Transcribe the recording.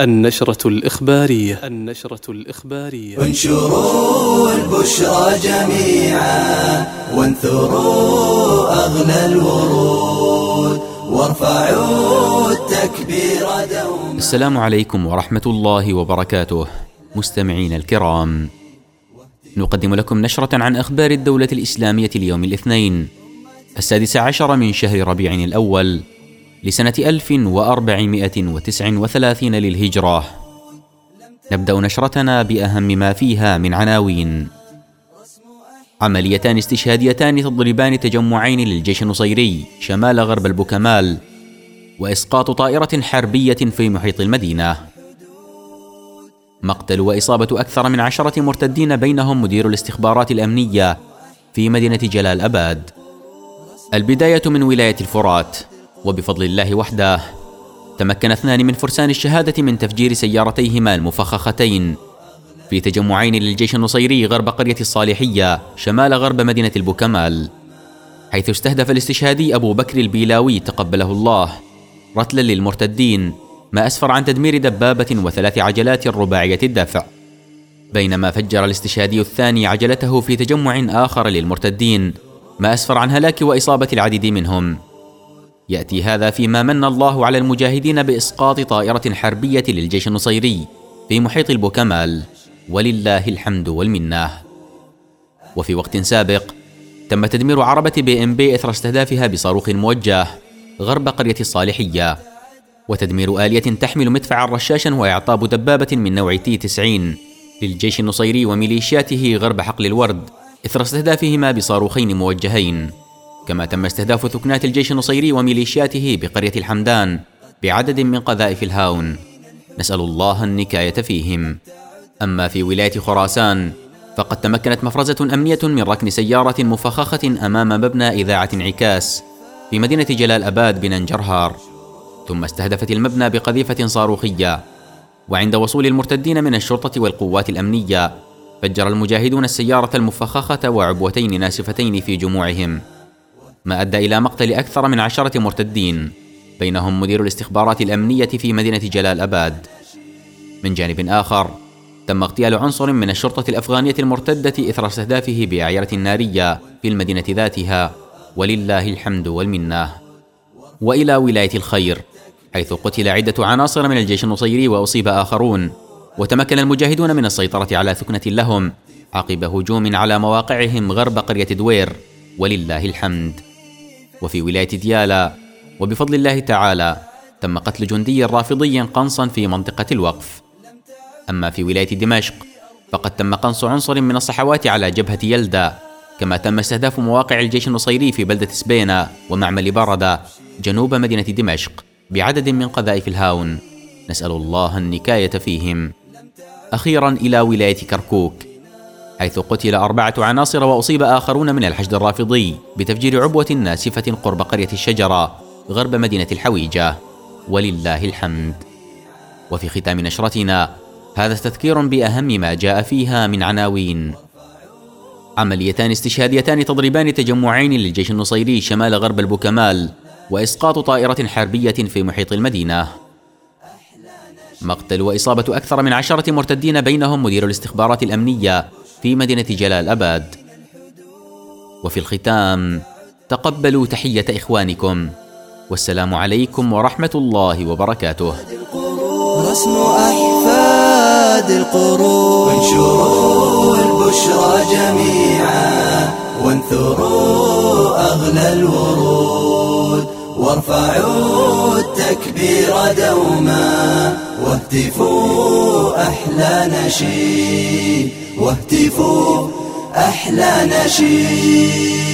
النشرة الإخبارية. النشرة الإخبارية. انشروا البشرى جميعا وانثروا أغلى الورود وارفعوا التكبير دوما. السلام عليكم ورحمة الله وبركاته. مستمعين الكرام نقدم لكم نشرة عن أخبار الدولة الإسلامية اليوم الاثنين السادس عشر من شهر ربيع الأول لسنة 1439 للهجرة. نبدأ نشرتنا بأهم ما فيها من عناوين. عمليتان استشهاديتان تضربان تجمعين للجيش النصيري شمال غرب البوكمال وإسقاط طائرة حربية في محيط المدينة. مقتل وإصابة أكثر من عشرة مرتدين بينهم مدير الاستخبارات الأمنية في مدينة جلال أباد. البداية من ولاية الفرات. وبفضل الله وحده. تمكن اثنان من فرسان الشهادة من تفجير سيارتيهما المفخختين. في تجمعين للجيش النصيري غرب قرية الصالحية شمال غرب مدينة البوكمال. حيث استهدف الاستشهادي أبو بكر البيلاوي تقبله الله. رتلا للمرتدين ما أسفر عن تدمير دبابة وثلاث عجلات رباعية الدفع. بينما فجر الاستشهادي الثاني عجلته في تجمع آخر للمرتدين ما أسفر عن هلاك وإصابة العديد منهم. يأتي هذا فيما من الله على المجاهدين بإسقاط طائرة حربية للجيش النصيري في محيط البوكمال ولله الحمد والمنة. وفي وقت سابق تم تدمير عربة بي إم بي إثر استهدافها بصاروخ موجه غرب قرية الصالحية. وتدمير آلية تحمل مدفعا رشاشا وإعطاب دبابة من نوع تي 90 للجيش النصيري وميليشياته غرب حقل الورد إثر استهدافهما بصاروخين موجهين. كما تم استهداف ثكنات الجيش النصيري وميليشياته بقرية الحمدان بعدد من قذائف الهاون. نسأل الله النكاية فيهم. أما في ولاية خراسان فقد تمكنت مفرزة أمنية من ركن سيارة مفخخة أمام مبنى إذاعة انعكاس في مدينة جلال أباد بننجرهار. ثم استهدفت المبنى بقذيفة صاروخية. وعند وصول المرتدين من الشرطة والقوات الأمنية فجر المجاهدون السيارة المفخخة وعبوتين ناسفتين في جموعهم. ما أدى إلى مقتل أكثر من عشرة مرتدين بينهم مدير الاستخبارات الأمنية في مدينة جلال أباد. من جانب آخر تم اغتيال عنصر من الشرطة الأفغانية المرتدة إثر استهدافه بأعيرة نارية في المدينة ذاتها ولله الحمد والمنة. وإلى ولاية الخير حيث قتل عدة عناصر من الجيش النصيري وأصيب آخرون وتمكن المجاهدون من السيطرة على ثكنة لهم عقب هجوم على مواقعهم غرب قرية دوير ولله الحمد. وفي ولاية ديالا. وبفضل الله تعالى تم قتل جندي رافضي قنصا في منطقة الوقف. أما في ولاية دمشق فقد تم قنص عنصر من الصحوات على جبهة يلدا كما تم استهداف مواقع الجيش النصيري في بلدة سبينا ومعمل بردة جنوب مدينة دمشق بعدد من قذائف الهاون. نسأل الله النكاية فيهم. أخيرا إلى ولاية كركوك. حيث قتل أربعة عناصر وأصيب آخرون من الحشد الرافضي بتفجير عبوة ناسفة قرب قرية الشجرة غرب مدينة الحويجة. ولله الحمد. وفي ختام نشرتنا هذا تذكير بأهم ما جاء فيها من عناوين. عمليتان استشهاديتان تضربان تجمعين للجيش النصيري شمال غرب البوكمال وإسقاط طائرة حربية في محيط المدينة. مقتل وإصابة أكثر من عشرة مرتدين بينهم مدير الاستخبارات الأمنية في مدينة جلال أباد. وفي الختام تقبلوا تحية إخوانكم. والسلام عليكم ورحمة الله وبركاته. رسم أحفاد القرون. وانشروا البشرى جميعا. وانثروا أغلى الورود. وارفعوا التكبير دوما واهتفوا أحلى نشيد واهتفوا أحلى نشيد